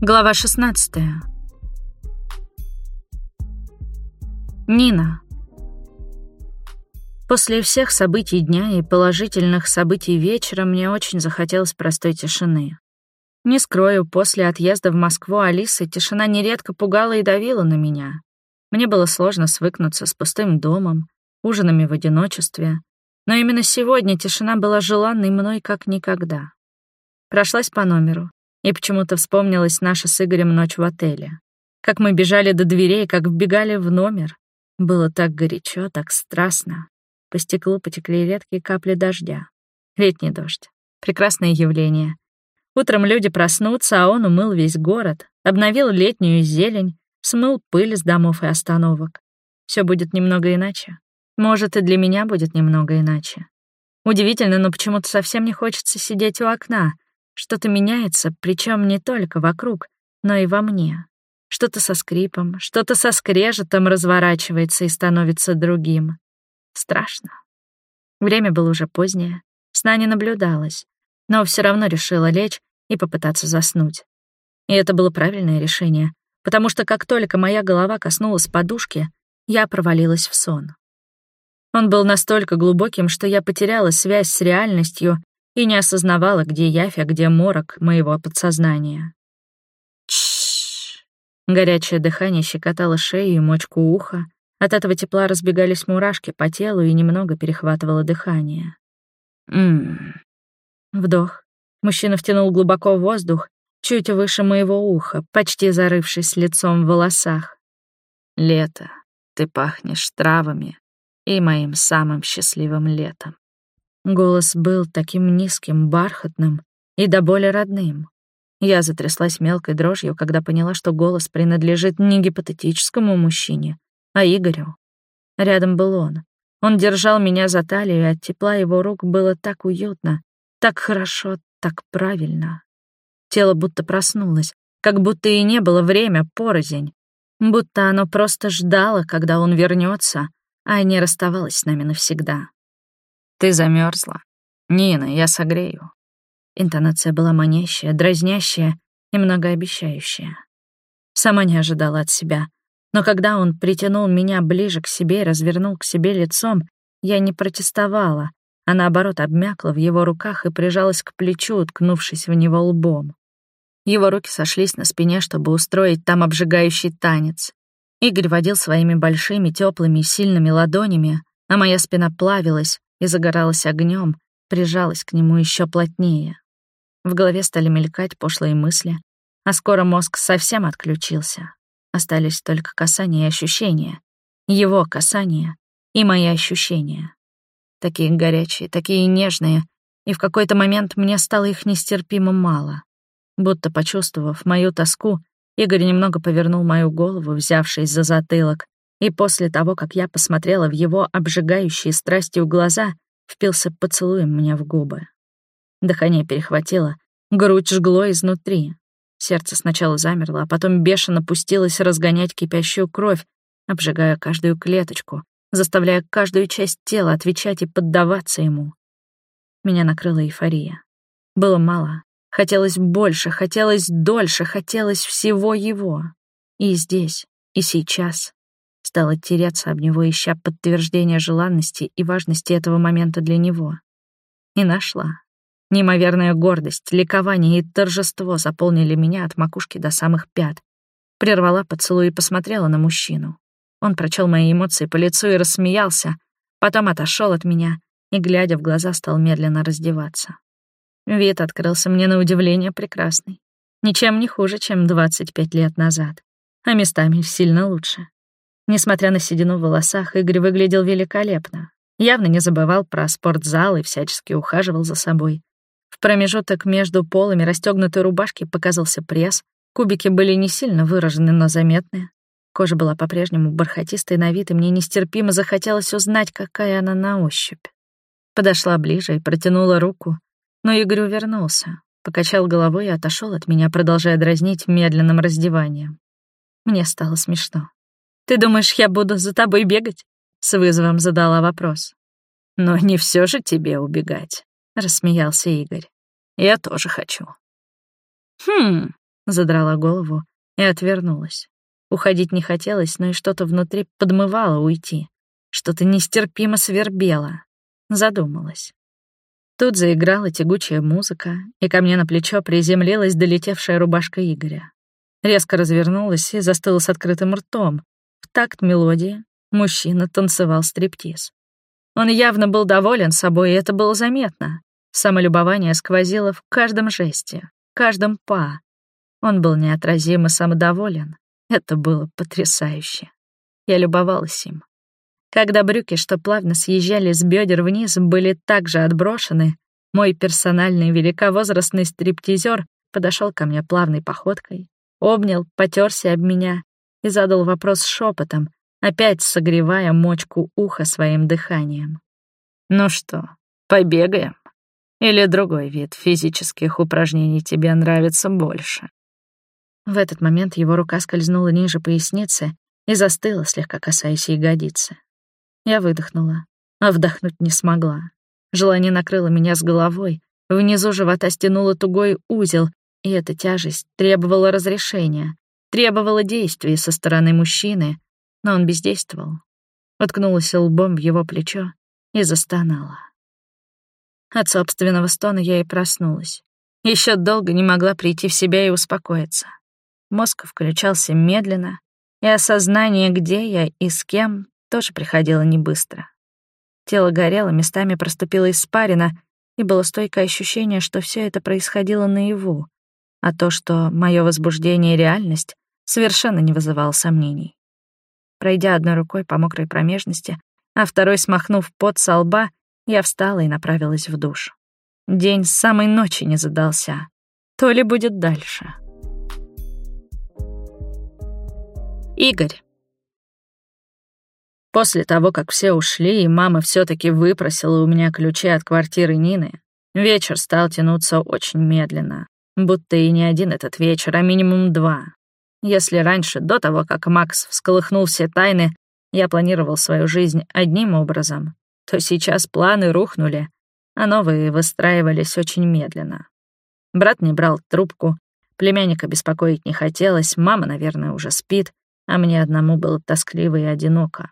Глава 16. Нина. После всех событий дня и положительных событий вечера мне очень захотелось простой тишины. Не скрою, после отъезда в Москву Алисы тишина нередко пугала и давила на меня. Мне было сложно свыкнуться с пустым домом, ужинами в одиночестве, но именно сегодня тишина была желанной мной как никогда. Прошлась по номеру, и почему-то вспомнилась наша с Игорем ночь в отеле. Как мы бежали до дверей, как вбегали в номер. Было так горячо, так страстно. По стеклу потекли редкие капли дождя. Летний дождь. Прекрасное явление. Утром люди проснутся, а он умыл весь город, обновил летнюю зелень, смыл пыль с домов и остановок. Все будет немного иначе. Может, и для меня будет немного иначе. Удивительно, но почему-то совсем не хочется сидеть у окна — что-то меняется, причем не только вокруг, но и во мне. Что-то со скрипом, что-то со скрежетом разворачивается и становится другим. Страшно. Время было уже позднее, сна не наблюдалось, но все равно решила лечь и попытаться заснуть. И это было правильное решение, потому что как только моя голова коснулась подушки, я провалилась в сон. Он был настолько глубоким, что я потеряла связь с реальностью и не осознавала, где явь, а где морок моего подсознания. Чш. Горячее дыхание щекотало шею и мочку уха. От этого тепла разбегались мурашки по телу и немного перехватывало дыхание. Ммм. Вдох. Мужчина втянул глубоко воздух, чуть выше моего уха, почти зарывшись лицом в волосах. «Лето, ты пахнешь травами и моим самым счастливым летом». Голос был таким низким, бархатным и до боли родным. Я затряслась мелкой дрожью, когда поняла, что голос принадлежит не гипотетическому мужчине, а Игорю. Рядом был он. Он держал меня за талию, и от тепла его рук было так уютно, так хорошо, так правильно. Тело будто проснулось, как будто и не было время порознь, будто оно просто ждало, когда он вернется, а не расставалось с нами навсегда. Ты замерзла. Нина, я согрею. Интонация была манящая, дразнящая и многообещающая. Сама не ожидала от себя. Но когда он притянул меня ближе к себе и развернул к себе лицом, я не протестовала, а наоборот обмякла в его руках и прижалась к плечу, уткнувшись в него лбом. Его руки сошлись на спине, чтобы устроить там обжигающий танец. Игорь водил своими большими, теплыми, сильными ладонями, а моя спина плавилась, и загоралась огнем, прижалась к нему еще плотнее. В голове стали мелькать пошлые мысли, а скоро мозг совсем отключился. Остались только касания и ощущения. Его касания и мои ощущения. Такие горячие, такие нежные, и в какой-то момент мне стало их нестерпимо мало. Будто почувствовав мою тоску, Игорь немного повернул мою голову, взявшись за затылок, и после того, как я посмотрела в его обжигающие страстью глаза, впился поцелуем мне в губы. Дыхание перехватило, грудь жгло изнутри. Сердце сначала замерло, а потом бешено пустилось разгонять кипящую кровь, обжигая каждую клеточку, заставляя каждую часть тела отвечать и поддаваться ему. Меня накрыла эйфория. Было мало. Хотелось больше, хотелось дольше, хотелось всего его. И здесь, и сейчас, стала тереться об него, ища подтверждения желанности и важности этого момента для него. И нашла. Неимоверная гордость, ликование и торжество заполнили меня от макушки до самых пят. Прервала поцелуй и посмотрела на мужчину. Он прочел мои эмоции по лицу и рассмеялся, потом отошел от меня и, глядя в глаза, стал медленно раздеваться. Вид открылся мне на удивление прекрасный. Ничем не хуже, чем 25 лет назад, а местами сильно лучше. Несмотря на седину в волосах, Игорь выглядел великолепно. Явно не забывал про спортзал и всячески ухаживал за собой. В промежуток между полами расстегнутой рубашки показался пресс. Кубики были не сильно выражены, но заметны. Кожа была по-прежнему бархатистой на вид, и мне нестерпимо захотелось узнать, какая она на ощупь. Подошла ближе и протянула руку, но Игорь увернулся, покачал головой и отошел от меня, продолжая дразнить медленным раздеванием. Мне стало смешно. «Ты думаешь, я буду за тобой бегать?» — с вызовом задала вопрос. «Но не все же тебе убегать», — рассмеялся Игорь. «Я тоже хочу». «Хм...» — Задрала голову и отвернулась. Уходить не хотелось, но и что-то внутри подмывало уйти. Что-то нестерпимо свербело. Задумалась. Тут заиграла тягучая музыка, и ко мне на плечо приземлилась долетевшая рубашка Игоря. Резко развернулась и застыла с открытым ртом. В такт мелодии мужчина танцевал стриптиз. Он явно был доволен собой, и это было заметно. Самолюбование сквозило в каждом жесте, каждом па. Он был неотразим и самодоволен. Это было потрясающе. Я любовалась им. Когда брюки, что плавно съезжали с бедер вниз, были также отброшены, мой персональный великовозрастный стриптизер подошел ко мне плавной походкой, обнял, потерся об меня и задал вопрос шепотом, опять согревая мочку уха своим дыханием. «Ну что, побегаем? Или другой вид физических упражнений тебе нравится больше?» В этот момент его рука скользнула ниже поясницы и застыла, слегка касаясь ягодицы. Я выдохнула, а вдохнуть не смогла. Желание накрыло меня с головой, внизу живота стянуло тугой узел, и эта тяжесть требовала разрешения, требовала действий со стороны мужчины, но он бездействовал. Уткнулась лбом в его плечо и застонала. От собственного стона я и проснулась. Еще долго не могла прийти в себя и успокоиться. Мозг включался медленно, и осознание, где я и с кем, тоже приходило не быстро. Тело горело, местами проступило испарина, и было стойкое ощущение, что все это происходило наяву, а то, что мое возбуждение и реальность, совершенно не вызывало сомнений. Пройдя одной рукой по мокрой промежности, а второй смахнув пот со лба, я встала и направилась в душ. День с самой ночи не задался. То ли будет дальше. Игорь. После того, как все ушли, и мама все таки выпросила у меня ключи от квартиры Нины, вечер стал тянуться очень медленно, будто и не один этот вечер, а минимум два. Если раньше, до того, как Макс всколыхнул все тайны, я планировал свою жизнь одним образом, то сейчас планы рухнули, а новые выстраивались очень медленно. Брат не брал трубку, племянника беспокоить не хотелось, мама, наверное, уже спит, а мне одному было тоскливо и одиноко.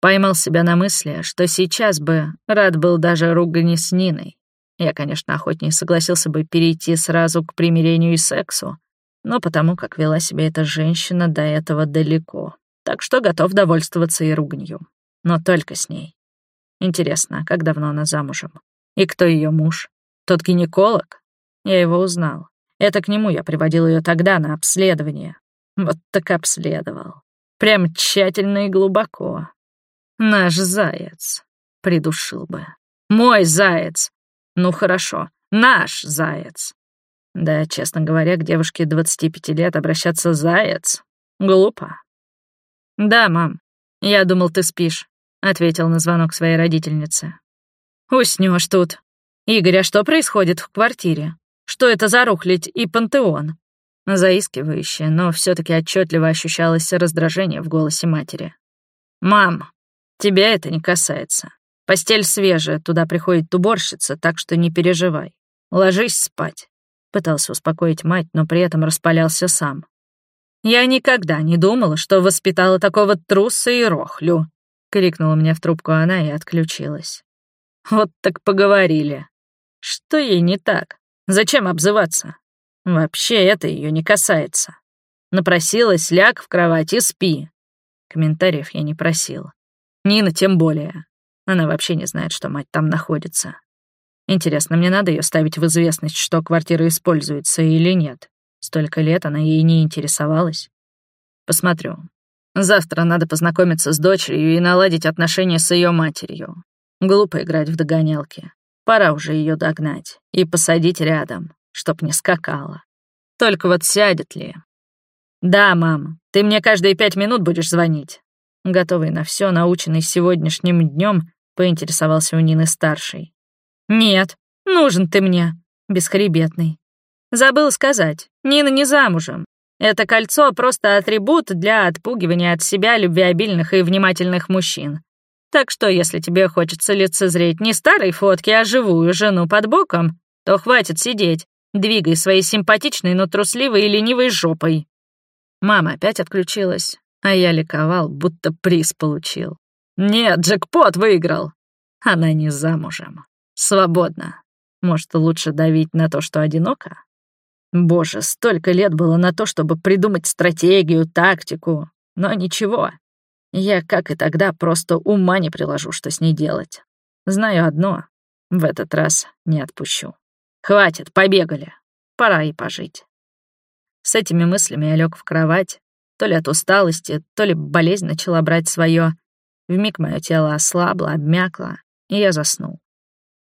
Поймал себя на мысли, что сейчас бы рад был даже ругани с Ниной. Я, конечно, охотнее согласился бы перейти сразу к примирению и сексу, но потому как вела себя эта женщина до этого далеко, так что готов довольствоваться и руганью. Но только с ней. Интересно, как давно она замужем? И кто ее муж? Тот гинеколог? Я его узнал. Это к нему я приводил ее тогда на обследование. Вот так обследовал. Прям тщательно и глубоко. Наш заяц. Придушил бы. Мой заяц. Ну хорошо, наш заяц. Да, честно говоря, к девушке 25 лет обращаться заяц глупо. Да, мам, я думал, ты спишь, ответил на звонок своей родительнице. Уснешь тут. Игорь, а что происходит в квартире? Что это за рухлядь и пантеон? Заискивающе, но все таки отчетливо ощущалось раздражение в голосе матери. «Мам, Тебя это не касается. Постель свежая, туда приходит уборщица, так что не переживай. Ложись спать. Пытался успокоить мать, но при этом распалялся сам. «Я никогда не думала, что воспитала такого труса и рохлю», — крикнула мне в трубку она и отключилась. «Вот так поговорили. Что ей не так? Зачем обзываться? Вообще это ее не касается. Напросилась, ляг в кровать и спи. Комментариев я не просила. Нина тем более. Она вообще не знает, что мать там находится. Интересно, мне надо ее ставить в известность, что квартира используется или нет. Столько лет она ей не интересовалась. Посмотрю. Завтра надо познакомиться с дочерью и наладить отношения с ее матерью. Глупо играть в догонялки. Пора уже ее догнать и посадить рядом, чтоб не скакала. Только вот сядет ли? Да, мам, ты мне каждые пять минут будешь звонить. Готовый на все, наученный сегодняшним днем, поинтересовался у Нины старший. «Нет, нужен ты мне, бесхребетный. Забыл сказать, Нина не замужем. Это кольцо — просто атрибут для отпугивания от себя любвеобильных и внимательных мужчин. Так что, если тебе хочется лицезреть не старой фотки, а живую жену под боком, то хватит сидеть. Двигай своей симпатичной, но трусливой и ленивой жопой. Мама опять отключилась, а я ликовал, будто приз получил. Нет, джекпот выиграл. Она не замужем. Свободна. Может, лучше давить на то, что одиноко? Боже, столько лет было на то, чтобы придумать стратегию, тактику. Но ничего. Я, как и тогда, просто ума не приложу, что с ней делать. Знаю одно. В этот раз не отпущу. Хватит, побегали. Пора и пожить. С этими мыслями я лег в кровать. То ли от усталости, то ли болезнь начала брать свое. Вмиг мое тело ослабло, обмякло, и я заснул.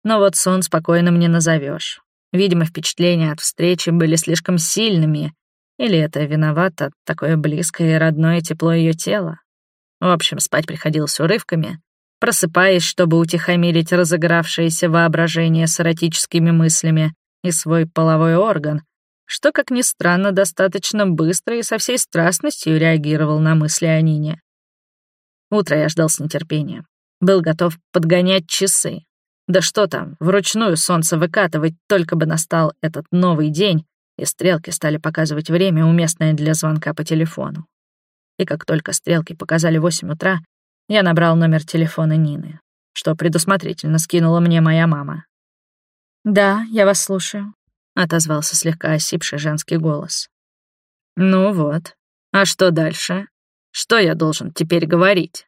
Но вот сон спокойно мне назовешь. Видимо, впечатления от встречи были слишком сильными, или это виновато такое близкое и родное тепло ее тела. В общем, спать приходилось урывками, просыпаясь, чтобы утихомирить разыгравшееся воображение с эротическими мыслями и свой половой орган, что, как ни странно, достаточно быстро и со всей страстностью реагировал на мысли о Нине. Утро я ждал с нетерпением. Был готов подгонять часы. Да что там, вручную солнце выкатывать, только бы настал этот новый день, и стрелки стали показывать время, уместное для звонка по телефону. И как только стрелки показали 8 утра, я набрал номер телефона Нины, что предусмотрительно скинула мне моя мама. «Да, я вас слушаю», — отозвался слегка осипший женский голос. «Ну вот. А что дальше? Что я должен теперь говорить?»